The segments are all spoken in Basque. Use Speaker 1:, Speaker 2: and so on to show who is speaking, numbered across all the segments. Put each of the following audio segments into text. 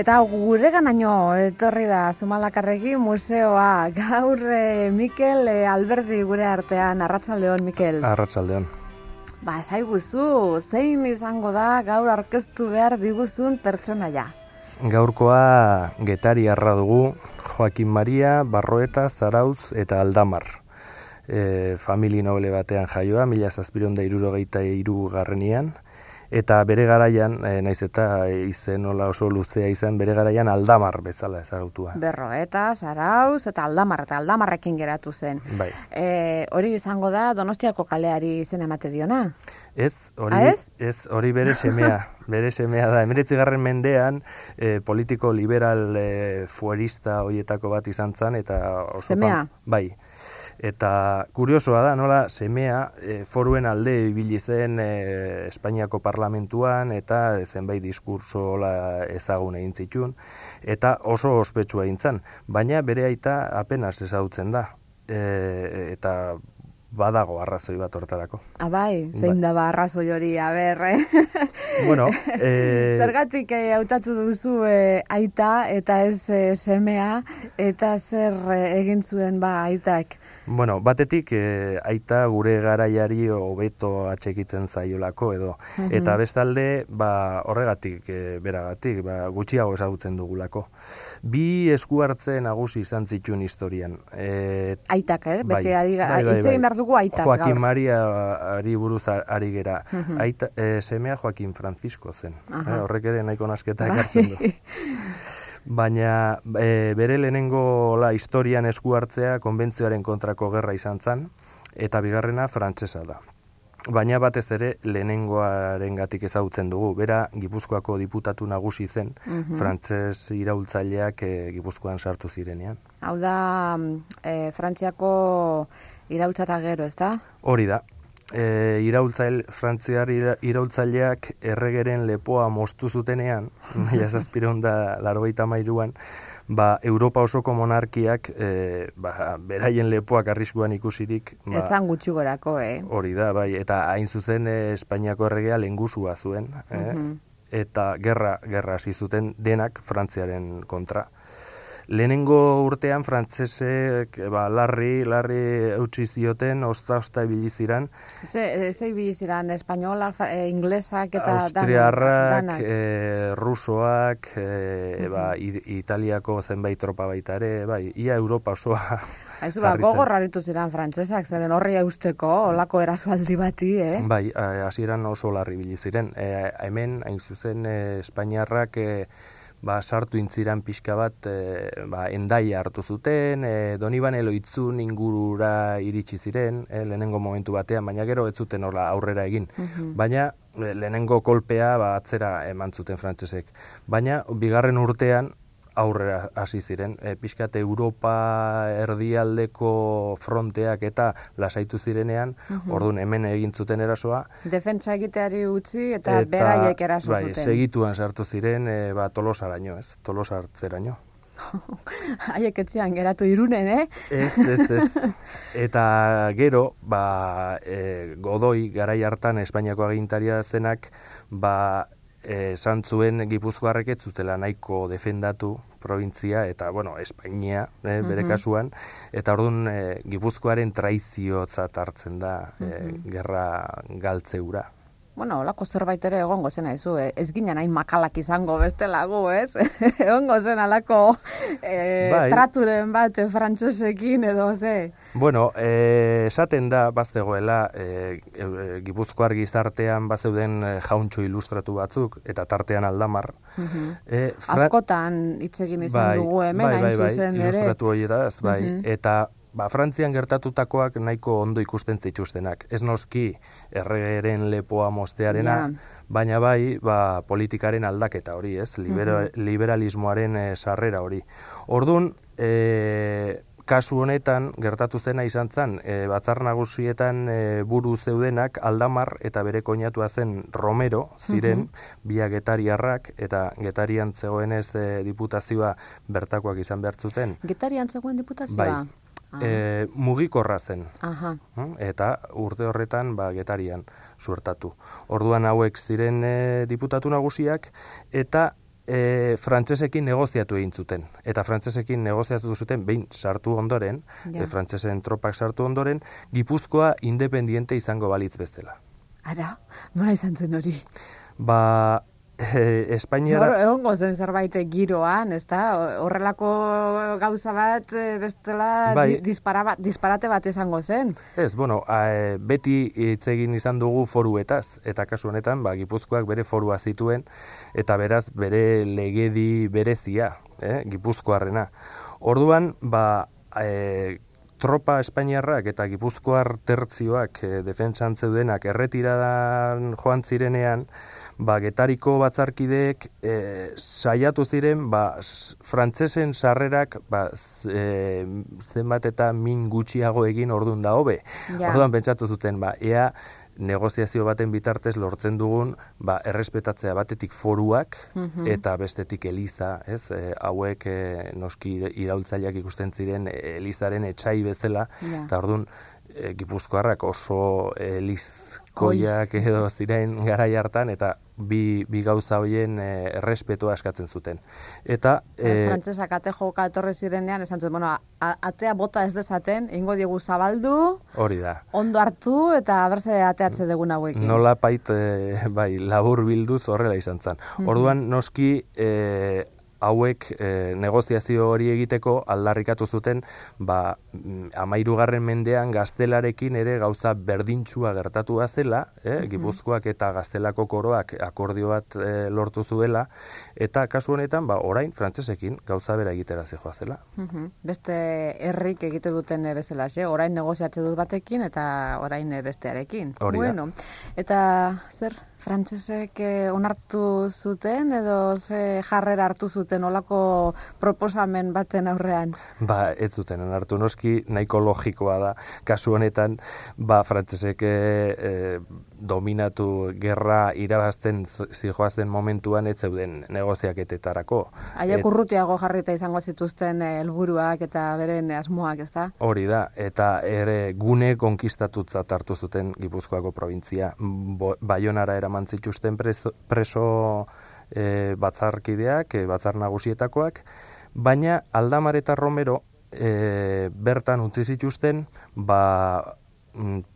Speaker 1: Eta gure ganaino etorri da Zumalakarregi museoa. Gaur eh, Mikel eh, Alberdi gure artean, Arratsaldeon Mikel.
Speaker 2: Arratsaldeon.
Speaker 1: Ba, esai guzu, zein izango da gaur aurkeztu behar diguzun pertsonaia.
Speaker 2: Gaurkoa getari arra dugu, Joaquin Maria, Barroeta, Zarauz eta Aldamar. E, famili noble batean jaioa, mila zazpiron da irurogeita iru garrenian. Eta bere garaian, e, naiz eta izen nola oso luzea izan, bere garaian aldamar bezala ezagutua.
Speaker 1: Berroeta, Zarauz eta Aldamar, eta Aldamarrekin geratu zen.
Speaker 2: Bai.
Speaker 1: E, hori izango da Donostiako kaleari izen emate diona.
Speaker 2: Ez, hori,
Speaker 1: Ah, ez?
Speaker 2: ez, hori bere semea, bere semea da. Emeretzi garren mendean, eh, politiko liberal eh, fuerista hoietako bat izan zen, eta oso
Speaker 1: Semea?
Speaker 2: fam- bai. Eta kuriosoa da, nola, semea eh, foruen alde ibili zen eh, Espainiako parlamentuan eta zenbait diskursola ezagun egin zitun, eta oso ospetsua egin zen. Baina bere aita apenas ezagutzen da. E, eta badago arrazoi bat hortarako.
Speaker 1: Abai, zein
Speaker 2: Bai.
Speaker 1: da ba arrazoi hori, a ber, eh?
Speaker 2: Bueno, eh,
Speaker 1: Zergatik eh, hautatu duzu eh, aita eta ez eh, semea eta zer egin zuen ba aitak.
Speaker 2: Bueno, batetik eh, aita gure garaiari hobeto atxekiten zaiolako edo. Eta bestalde, ba, horregatik, eh, beragatik, ba, gutxiago ezagutzen dugulako. Bi esku hartze nagusi izan zituen historian. E,
Speaker 1: Aitak, eh?
Speaker 2: Bai,
Speaker 1: Bete ari
Speaker 2: bai, bai, bai.
Speaker 1: behar dugu aitaz
Speaker 2: Joaquin
Speaker 1: gaur.
Speaker 2: Maria ari buruz ari gera.
Speaker 1: Mhm.
Speaker 2: Aita, eh, semea Joaquin Francisco zen. Eh, horrek ere nahiko nasketa
Speaker 1: Bai.
Speaker 2: ekartzen du. Baina e, bere lehenengo la, historian esku hartzea konbentzioaren kontrako gerra izan zen, eta bigarrena frantsesa da. Baina batez ere lehenengoaren gatik ezagutzen dugu. Bera Gipuzkoako diputatu nagusi zen,
Speaker 1: Mhm.
Speaker 2: frantses iraultzaileak e, Gipuzkoan sartu zirenean.
Speaker 1: Hau da, mm, eh, Frantziako iraultzata gero, ez da?
Speaker 2: Hori da. E, iraultzail, frantziar ira, iraultzaileak erregeren lepoa moztu zutenean, mila zazpireun da largoita mairuan, ba, Europa osoko monarkiak e, ba, beraien lepoak arriskuan ikusirik, ba,
Speaker 1: zan gutxi gorako, eh?
Speaker 2: hori da, bai, eta hain zuzen e, Espainiako erregea lengusua zuen, eh?
Speaker 1: Mhm.
Speaker 2: eta gerra, gerra hasi zuten denak Frantziaren kontra. Lehenengo urtean frantsesek ba, larri, larri eutsi zioten, osta-osta ibili ziran,
Speaker 1: Ze, ze ibili ziren, espainola, eh, inglesak eta
Speaker 2: Austriarrak,
Speaker 1: danak.
Speaker 2: e, rusoak, e, ba, I- Italiako zenbait tropa baita ere, bai, ia Europa osoa.
Speaker 1: Aizu, ba,
Speaker 2: jarri zen.
Speaker 1: gogor aritu ziren frantsesak, zeren horri eusteko, olako erasoaldi bati, eh?
Speaker 2: Bai, hasieran oso larri ibili ziren. E, hemen, hain zuzen, e, Espainiarrak e, ba, sartu intziran pixka bat e, ba, endaia hartu zuten, e, Doniban eloitzun ingurura iritsi ziren, e, lehenengo momentu batean, baina gero ez zuten hola aurrera egin.
Speaker 1: Mhm.
Speaker 2: Baina e, lehenengo kolpea ba, atzera eman zuten frantsesek. Baina bigarren urtean aurrera hasi ziren. E, pixkat Europa erdialdeko fronteak eta lasaitu zirenean, orduan hemen egin zuten erasoa.
Speaker 1: Defentsa egiteari utzi eta, beraiek eraso
Speaker 2: bai,
Speaker 1: zuten.
Speaker 2: segituan sartu ziren e, ba, tolosaraino, ez? Tolosartzeraino.
Speaker 1: Haiek etxean geratu irunen, eh?
Speaker 2: Ez, ez, ez. Eta gero, ba, e, Godoi garai hartan Espainiako agintaria zenak, ba, esan zuen Gipuzkoarrek ez zutela nahiko defendatu provintzia eta, bueno, Espainia, eh, bere kasuan, eta orduan e, Gipuzkoaren traiziotzat hartzen da e, gerra galtzeura.
Speaker 1: Bueno, olako zerbait ere egongo zen aizu, eh? ez ginen hain makalak izango beste lagu, ez? egongo zen alako eh,
Speaker 2: Bai.
Speaker 1: traturen bat eh, frantsesekin edo ze.
Speaker 2: Bueno, eh, esaten da bazegoela eh, e, Gipuzkoar gizartean bazeuden eh, jauntxo ilustratu batzuk eta tartean aldamar.
Speaker 1: Mhm.
Speaker 2: Eh, Fra-
Speaker 1: Askotan hitz egin izan
Speaker 2: bai,
Speaker 1: dugu hemen,
Speaker 2: bai, bai, bai,
Speaker 1: ere.
Speaker 2: ilustratu horietaz, bai.
Speaker 1: Mhm.
Speaker 2: Eta ba, Frantzian gertatutakoak nahiko ondo ikusten zituztenak. Ez noski erregeren lepoa mostearena, baina bai ba, politikaren aldaketa hori, ez? Libera, Liberalismoaren eh, sarrera hori. Ordun e, kasu honetan gertatu zena izan zen e, batzar nagusietan e, buru zeudenak aldamar eta bere koinatua zen Romero ziren mm bia getariarrak eta getarian zegoenez e, diputazioa bertakoak izan behartzuten.
Speaker 1: Getarian zegoen diputazioa?
Speaker 2: Bai. Ah. E, mugikorra zen.
Speaker 1: Aha.
Speaker 2: Hm? Eta urte horretan ba, getarian suertatu. Orduan hauek ziren e, diputatu nagusiak eta e, frantsesekin negoziatu egin zuten. Eta frantsesekin negoziatu zuten, behin sartu ondoren, ja. e, frantsesen tropak sartu ondoren, Gipuzkoa independiente izango balitz bestela.
Speaker 1: Ara, nola izan zen hori?
Speaker 2: Ba, eh, Espainiara...
Speaker 1: Zor, egon gozen zerbait giroan, ez da? Horrelako gauza bat eh, bestela bai. dispara, disparate bat izango zen.
Speaker 2: Ez, bueno, a, e, beti hitz egin izan dugu foruetaz, eta kasu honetan, ba, Gipuzkoak bere forua zituen, eta beraz bere legedi berezia, eh, Gipuzkoarrena. Orduan, ba, e, tropa espainiarrak eta gipuzkoar tertzioak e, defentsan zeudenak erretiradan joan zirenean, ba, getariko batzarkideek e, saiatu ziren ba, frantsesen sarrerak ba, e, zenbat eta min gutxiago egin ordun da hobe. Ja. Orduan pentsatu zuten, ba, ea negoziazio baten bitartez lortzen dugun ba, errespetatzea batetik foruak mhm. eta bestetik eliza, ez? E, hauek e, noski iraultzaileak ikusten ziren elizaren etxai bezala, eta orduan e, gipuzkoarrak oso elizkoiak edo ziren garai hartan eta bi, bi gauza hoien e, errespetua eskatzen zuten. Eta...
Speaker 1: E, Frantzesak ate joka etorri zirenean, esan zuten, bueno, atea bota ez dezaten, ingo diegu zabaldu,
Speaker 2: hori da.
Speaker 1: ondo hartu, eta berze ateatze dugun hauek.
Speaker 2: Nola pait, e, bai, labur bilduz horrela izan zen. Orduan, noski, e, hauek e, negoziazio hori egiteko aldarrikatu zuten ba, mm, amairugarren mendean gaztelarekin ere gauza berdintxua gertatu zela, eh, gipuzkoak eta gaztelako koroak akordio bat e, lortu zuela, eta kasu honetan, ba, orain, frantsesekin gauza bera egitera zehoa zela.
Speaker 1: Beste herrik egite duten bezala, xe? orain negoziatze dut batekin eta orain bestearekin.
Speaker 2: Hori
Speaker 1: bueno, Eta zer, frantsesek eh, onartu zuten edo ze jarrera hartu zuten olako proposamen baten aurrean?
Speaker 2: Ba, ez zuten onartu noski nahiko logikoa da. Kasu honetan, ba, frantsesek e, dominatu gerra irabazten zijoazten momentuan ez zeuden negoziaketetarako.
Speaker 1: Haiek urrutiago jarrita izango zituzten helburuak eta beren asmoak, ez da?
Speaker 2: Hori da, eta ere gune konkistatutzat hartu zuten Gipuzkoako provintzia. Baionara eraman zituzten preso, preso e, batzarkideak, e, batzar nagusietakoak, baina Aldamar eta Romero e, bertan utzi zituzten, ba,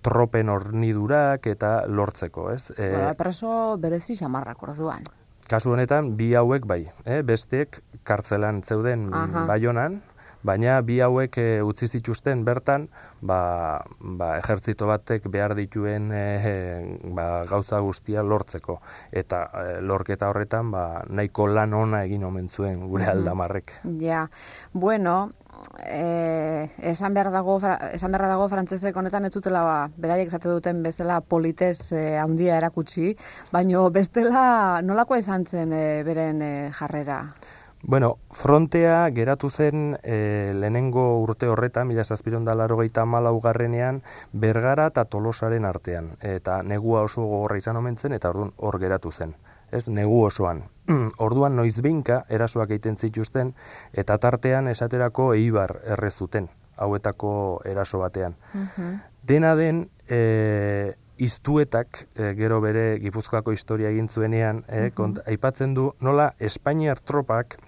Speaker 2: tropen hornidurak eta lortzeko, ez?
Speaker 1: E, ba, preso berezi xamarrak orduan.
Speaker 2: Kasu honetan, bi hauek bai, eh? bestek kartzelan zeuden baionan, baina bi hauek e, utzi zituzten bertan, ba, ba, ejertzito batek behar dituen e, ba, gauza guztia lortzeko. Eta e, lorketa horretan, ba, nahiko lan ona egin omen zuen gure aldamarrek.
Speaker 1: Ja, bueno, eh, esan behar dago esan behar dago frantsesek honetan ez dutela ba, beraiek esate duten bezala politez eh, handia erakutsi, baino bestela nolakoa izan zen eh, beren eh, jarrera?
Speaker 2: Bueno, frontea geratu zen e, lehenengo urte horretan, mila zazpiron laro gehieta malaugarrenean, bergara eta tolosaren artean. Eta negua oso gogorra izan omen zen, eta hor geratu zen. Ez, negu osoan. orduan noiz binka erasoak egiten zituzten, eta tartean esaterako eibar errezuten, hauetako eraso batean. Dena den, e, iztuetak, e, gero bere Gipuzkoako historia egin zuenean, e, aipatzen du, nola Espainiar tropak,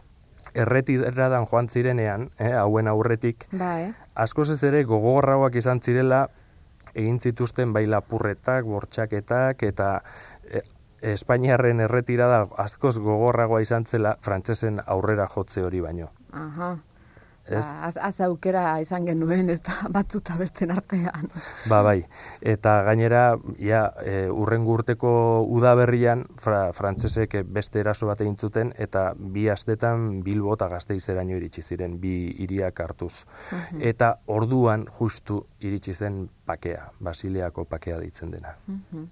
Speaker 2: erretiradan joan zirenean, eh, hauen aurretik,
Speaker 1: bai.
Speaker 2: askoz ez ere gogorrauak izan zirela egin zituzten bai lapurretak, bortxaketak eta eh, Espainiarren erretirada askoz gogorragoa izan zela frantsesen aurrera jotze hori baino.
Speaker 1: Aha.
Speaker 2: ez?
Speaker 1: Ba, az, az aukera izan genuen, ez da batzuta besten artean.
Speaker 2: Ba, bai. Eta gainera, ja, e, urrengo urteko udaberrian, fra, frantsesek beste eraso bat egin zuten, eta bi astetan Bilbo eta Gasteizeraino iritsi ziren, bi hiriak hartuz.
Speaker 1: Mhm.
Speaker 2: Eta orduan justu iritsi zen pakea, Basileako pakea ditzen dena.
Speaker 1: Mhm.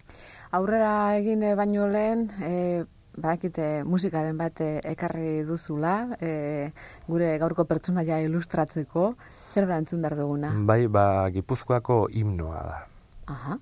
Speaker 1: Aurrera egin eh, baino lehen, e, badakite musikaren bat eh, ekarri duzula, e, gure gaurko pertsonaia ilustratzeko, zer da entzun behar duguna?
Speaker 2: Bai, ba, Gipuzkoako himnoa da.
Speaker 1: Aha.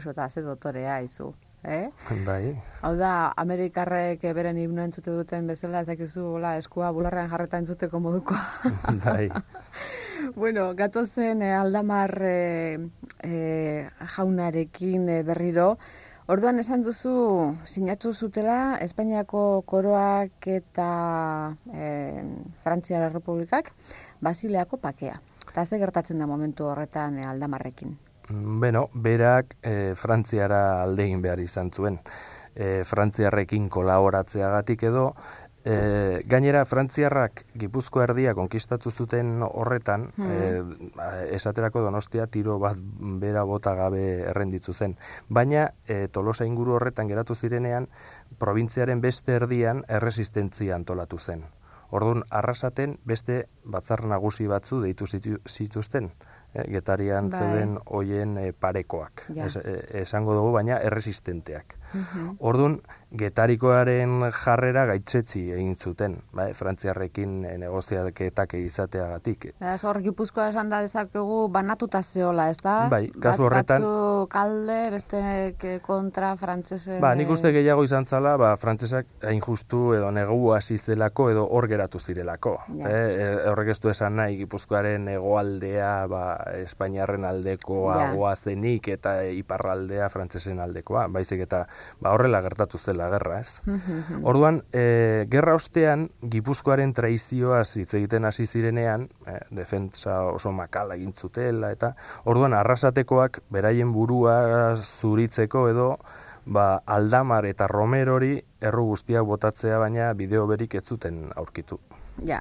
Speaker 1: Pomposo eta ze dotorea izu, eh?
Speaker 2: Bai,
Speaker 1: Hau da, Amerikarrek beren himno entzute duten bezala, ez dakizu, hola, eskua bularrean jarreta entzuteko moduko.
Speaker 2: bai.
Speaker 1: bueno, gatozen eh, aldamar eh, eh, jaunarekin eh, berriro, Orduan esan duzu, sinatu zutela, Espainiako koroak eta eh, Frantziar Errepublikak, Basileako pakea. Eta ze gertatzen da momentu horretan eh, aldamarrekin?
Speaker 2: Beno, berak e, Frantziara alde egin behar izan zuen. E, Frantziarrekin kolaboratzeagatik edo, e, gainera Frantziarrak Gipuzko erdia konkistatu zuten horretan, e, esaterako donostia tiro bat bera bota gabe errenditu zen. Baina e, Tolosa inguru horretan geratu zirenean, probintziaren beste erdian erresistentzia antolatu zen. Orduan, arrasaten beste batzar nagusi batzu deitu zitu- zituzten, eh, getarian
Speaker 1: Bai.
Speaker 2: zeuden hoien eh, parekoak,
Speaker 1: Ja.
Speaker 2: es, eh, esango dugu, baina erresistenteak. Orduan, getarikoaren jarrera gaitzetzi egin zuten, bai, frantziarrekin eh, negoziaketak izateagatik.
Speaker 1: Beraz, hor Gipuzkoa esan da dezakegu banatuta zeola, ez da?
Speaker 2: Bai, kasu horretan-
Speaker 1: Batzuk alde, beste kontra frantsesen...
Speaker 2: Ba, nik uste gehiago izan zala, ba, frantzesak hain justu edo negu hasi zelako edo hor geratu zirelako.
Speaker 1: Ja.
Speaker 2: Eh, e, horrek ez du esan nahi Gipuzkoaren hegoaldea ba, Espainiarren aldekoa
Speaker 1: Ja.
Speaker 2: zenik eta iparraldea frantsesen aldekoa. Baizik eta ba, horrela gertatu zela gerra, ez? Orduan, e, gerra ostean, Gipuzkoaren traizioa hitz egiten hasi zirenean, e, defentsa oso makala egin zutela, eta orduan arrasatekoak beraien burua zuritzeko edo ba, aldamar eta romerori erru guztiak botatzea baina bideo berik ez zuten aurkitu.
Speaker 1: Ja.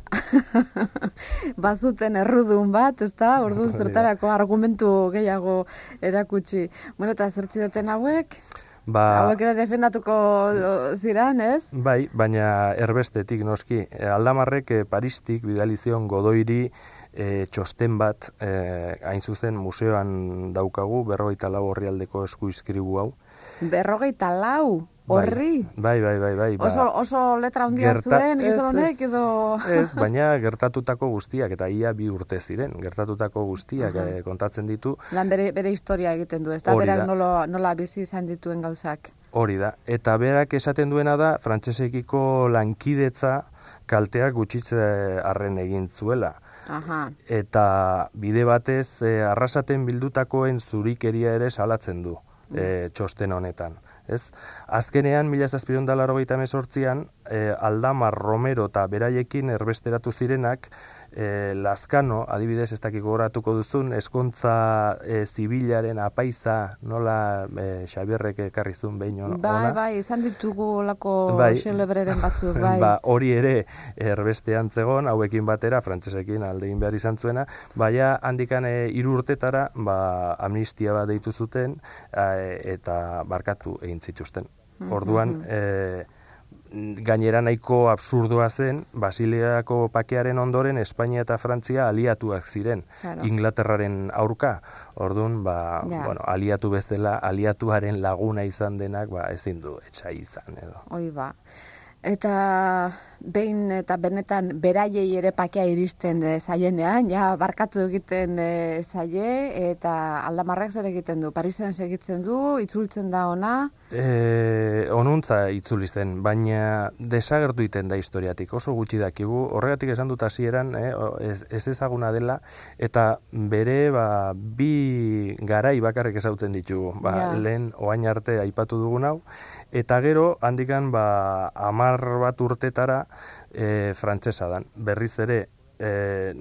Speaker 1: Bazuten errudun bat, ez da? Orduan zertarako argumentu gehiago erakutsi. Bueno, eta zertzioten hauek?
Speaker 2: Ba,
Speaker 1: Hauek ere defendatuko ziran, ez?
Speaker 2: Bai, baina erbestetik noski. E, aldamarrek e, Paristik bidali zion godoiri e, txosten bat, e, hain zuzen museoan daukagu, berrogeita lau horrialdeko eskuizkribu hau.
Speaker 1: Berrogeita lau, horri.
Speaker 2: Bai, bai, bai, bai. ba,
Speaker 1: Oso, oso letra handia
Speaker 2: gerta-
Speaker 1: zuen, gizon honek, edo...
Speaker 2: Ez, baina gertatutako guztiak, eta ia bi urte ziren, gertatutako guztiak
Speaker 1: Aha.
Speaker 2: eh, kontatzen ditu,
Speaker 1: Lan bere, bere historia egiten du, ez da? Berak nola, nola bizi izan dituen gauzak.
Speaker 2: hori da. Eta berak esaten duena da, frantsesekiko lankidetza kalteak gutxitze arren egin zuela.
Speaker 1: Aha.
Speaker 2: eta bide batez e, arrasaten bildutakoen zurikeria ere salatzen du e, txosten honetan. Ez? Azkenean, mila zazpiron da laro an e, Aldamar Romero eta beraiekin erbesteratu zirenak, e, Lazkano, adibidez, ez dakik goratuko duzun, eskontza e, zibilaren apaiza, nola e, Xabierrek ekarri zuen behin ona?
Speaker 1: Bai, bai, izan ditugu lako bai, xelebreren batzuk, bai.
Speaker 2: Ba, hori ere erbestean zegon, hauekin batera, frantsesekin aldein behar izan zuena, baina handikan e, iru urtetara, ba, amnistia bat deitu zuten, e, eta barkatu egin zituzten. Orduan, e, gainera nahiko absurdoa zen, Basileako pakearen ondoren Espainia eta Frantzia aliatuak ziren, claro. Inglaterraren aurka. Orduan, ba, bueno, aliatu bezala, aliatuaren laguna izan denak, ba, ezin du etxai izan edo.
Speaker 1: Oi ba. Eta behin eta benetan beraiei ere pakea iristen e, zaienean, ja barkatu egiten e, zaie eta aldamarrak zer egiten du. Parisen segitzen du, itzultzen da ona.
Speaker 2: E, onuntza itzulisten, baina desagertu iten da historiatik, oso gutxi dakigu, horregatik esan dut hasieran eh, ez, ez ezaguna dela, eta bere ba, bi garai bakarrik ezauten ditugu, ba, lehen oain arte aipatu dugun hau, eta gero handikan ba amar bat urtetara e, frantsesa dan. Berriz ere e,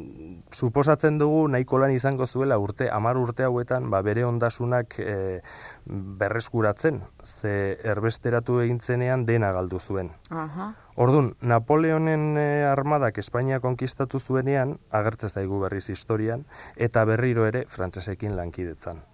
Speaker 2: suposatzen dugu nahiko lan izango zuela urte amar urte hauetan ba, bere ondasunak e, berreskuratzen, ze erbesteratu egintzenean dena galdu zuen. Aha. Ordun Napoleonen armadak Espainia konkistatu zuenean, agertze zaigu berriz historian, eta berriro ere frantsesekin lankidetzan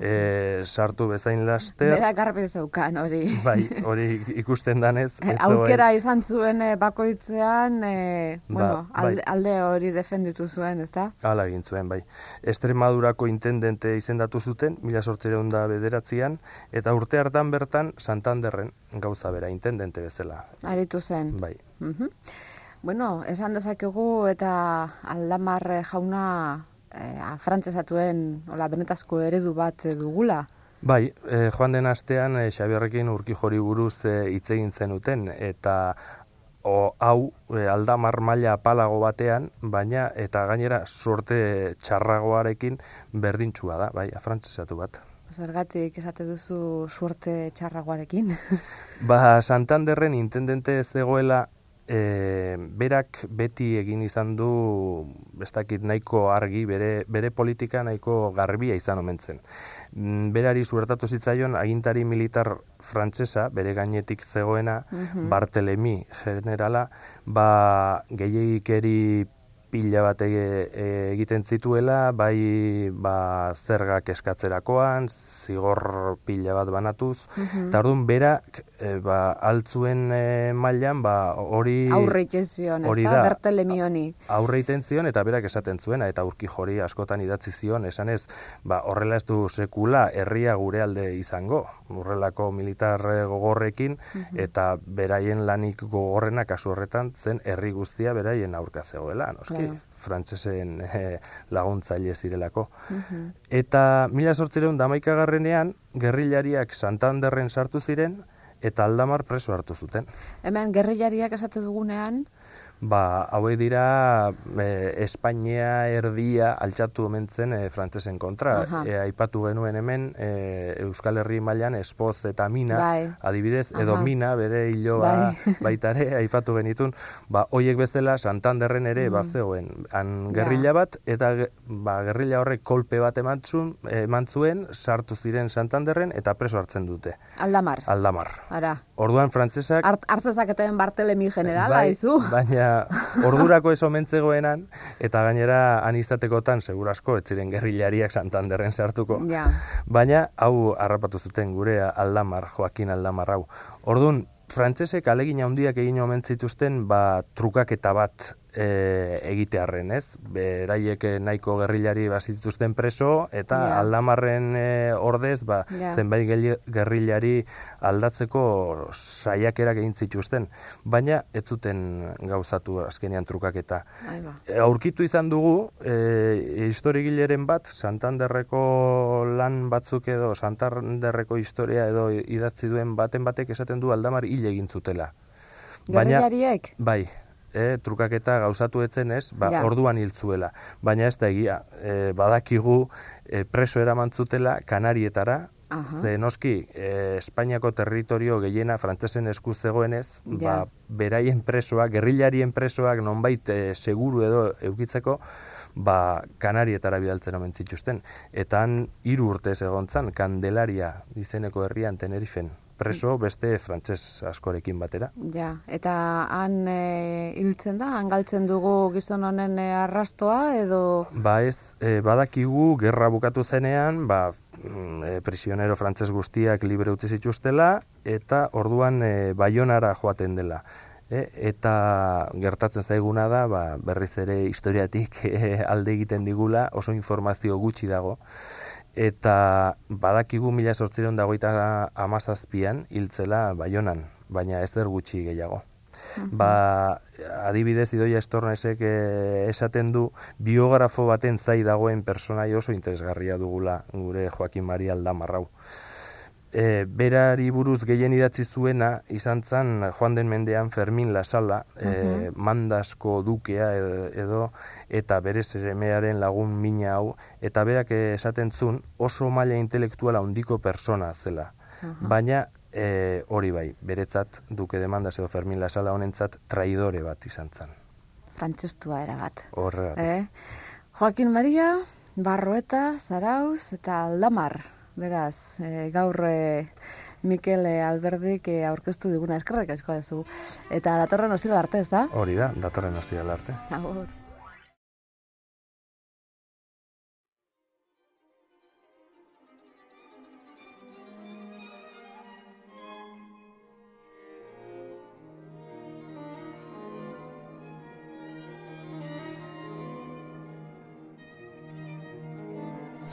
Speaker 2: e, sartu bezain laster.
Speaker 1: Bera garbe zeukan hori.
Speaker 2: Bai, hori ikusten danez.
Speaker 1: Aukera izan zuen e, bakoitzean, e, ba, bueno, bai. alde, hori defenditu zuen, ezta?
Speaker 2: Hala egin zuen, bai. Estremadurako intendente izendatu zuten, mila sortzireun da bederatzean, eta urte hartan bertan Santanderren gauza bera, intendente bezala.
Speaker 1: Aritu zen.
Speaker 2: Bai.
Speaker 1: Uh Bueno, esan dezakegu eta aldamar jauna eh, frantzesatuen hola benetazko eredu bat dugula.
Speaker 2: Bai, eh, joan den astean eh, Xabierrekin urki jori buruz eh, hitz egin zenuten eta o, hau eh, aldamar maila palago batean, baina eta gainera sorte txarragoarekin berdintsua da, bai, frantzesatu bat.
Speaker 1: Zergatik esate duzu suerte txarragoarekin?
Speaker 2: ba, Santanderren intendente ez zegoela e, berak beti egin izan du ez dakit nahiko argi bere, bere politika nahiko garbia izan omentzen. Mm, berari suertatu zitzaion agintari militar frantsesa bere gainetik zegoena mm Bartelemi generala ba gehiegikeri pila bat egiten zituela, bai ba, zergak eskatzerakoan, zigor pila bat banatuz, mm eta orduan berak e, ba, altzuen e, mailan ba, hori...
Speaker 1: Aurre zion, ez da, bertelemi honi.
Speaker 2: Aurre zion, eta berak esaten zuena, eta urki jori askotan idatzi zion, esan ez, ba, horrela ez du sekula herria gure alde izango, horrelako militar gogorrekin, eta beraien lanik gogorrena kasu horretan zen herri guztia beraien aurka zegoela, noski. Claro. Frantsesen eh, laguntzaile zirelako. Eta mila sortzireun damaika garrenean, gerrilariak Santanderren sartu ziren, eta aldamar preso hartu zuten.
Speaker 1: Hemen, gerrilariak esate dugunean,
Speaker 2: Ba, haue dira e, Espainia erdia altxatu omentzen e, frantzesen kontra. E, aipatu genuen hemen e, Euskal Herri mailan espoz eta mina, bai. adibidez, edo mina, bere hiloa bai. baitare, aipatu genitun. Ba, hoiek bezala Santanderren ere mm. bazegoen. Han gerrilla bat, eta ba, gerrilla horrek kolpe bat emantzun, emantzuen, sartu ziren Santanderren, eta preso hartzen dute.
Speaker 1: Aldamar.
Speaker 2: Aldamar.
Speaker 1: Ara.
Speaker 2: Orduan frantzesak...
Speaker 1: Art, Artzezaketen Bartelemi generala, bai, izu?
Speaker 2: Baina ordurako ez omentzegoenan, eta gainera anizatekotan, segurasko, ez ziren gerrilariak Santanderren sartuko.
Speaker 1: Ja.
Speaker 2: Baina, hau harrapatu zuten gure Aldamar, Joaquin Aldamar hau. Ordun frantsesek alegin handiak egin omen zituzten ba trukaketa bat e, egitearren, ez? Beraiek nahiko gerrilari bazituzten preso eta aldamarren e, ordez, ba, zenbait gerrilari aldatzeko saiakerak egin zituzten, baina ez zuten gauzatu azkenean trukaketa. E, aurkitu izan dugu e, historigileren bat Santanderreko lan batzuk edo Santanderreko historia edo idatzi duen baten batek esaten du aldamar hil egin zutela.
Speaker 1: Gerrilariek?
Speaker 2: Bai, e, trukaketa gauzatu etzen ez, ba,
Speaker 1: Ja.
Speaker 2: orduan hiltzuela. Baina ez da egia, e, badakigu e, preso eramantzutela Kanarietara,
Speaker 1: Aha.
Speaker 2: Ze noski, e, Espainiako territorio gehiena frantsesen esku zegoenez,
Speaker 1: Ja.
Speaker 2: ba, beraien presoak, gerrillarien presoak nonbait e, seguru edo eukitzeko, ba, Kanarietara bidaltzen omen zituzten. Eta han hiru urtez egontzan, Kandelaria izeneko herrian Tenerifen, preso beste frantses askorekin batera.
Speaker 1: Ja, eta han e, hiltzen da, han galtzen dugu gizon honen e, arrastoa edo...
Speaker 2: Ba ez, e, badakigu gerra bukatu zenean, ba, e, prisionero frantses guztiak libre utzi zituztela, eta orduan e, Baionara joaten dela. E, eta gertatzen zaiguna da, ba, berriz ere historiatik e, alde egiten digula, oso informazio gutxi dago, eta badakigu mila sortziron dagoita amazazpian hiltzela Baionan, baina ez der gutxi gehiago. Ba, adibidez Idoia Estornesek eh, esaten du biografo baten zai dagoen personai oso interesgarria dugula gure Joaquin Maria Aldamarrau. E, berari buruz gehien idatzi zuena izan zen joan den mendean Fermin Lasala, e, mandasko dukea edo, edo eta bere semearen lagun mina hau, eta berak eh, esaten zuen oso maila intelektuala handiko persona zela. Baina e, hori bai, beretzat duke demandas edo Fermin Lasala honentzat traidore bat izan zen.
Speaker 1: Frantzestua erabat.
Speaker 2: Horregatik.
Speaker 1: Eh? Joaquin Maria, Barroeta, Zarauz eta Aldamar. Beraz, e, gaur e, Mikel e, Alberdik aurkeztu diguna eskerrek asko duzu. Eta datorren ostira arte, ez da?
Speaker 2: Hori da, datorren ostiral arte.
Speaker 1: Agur.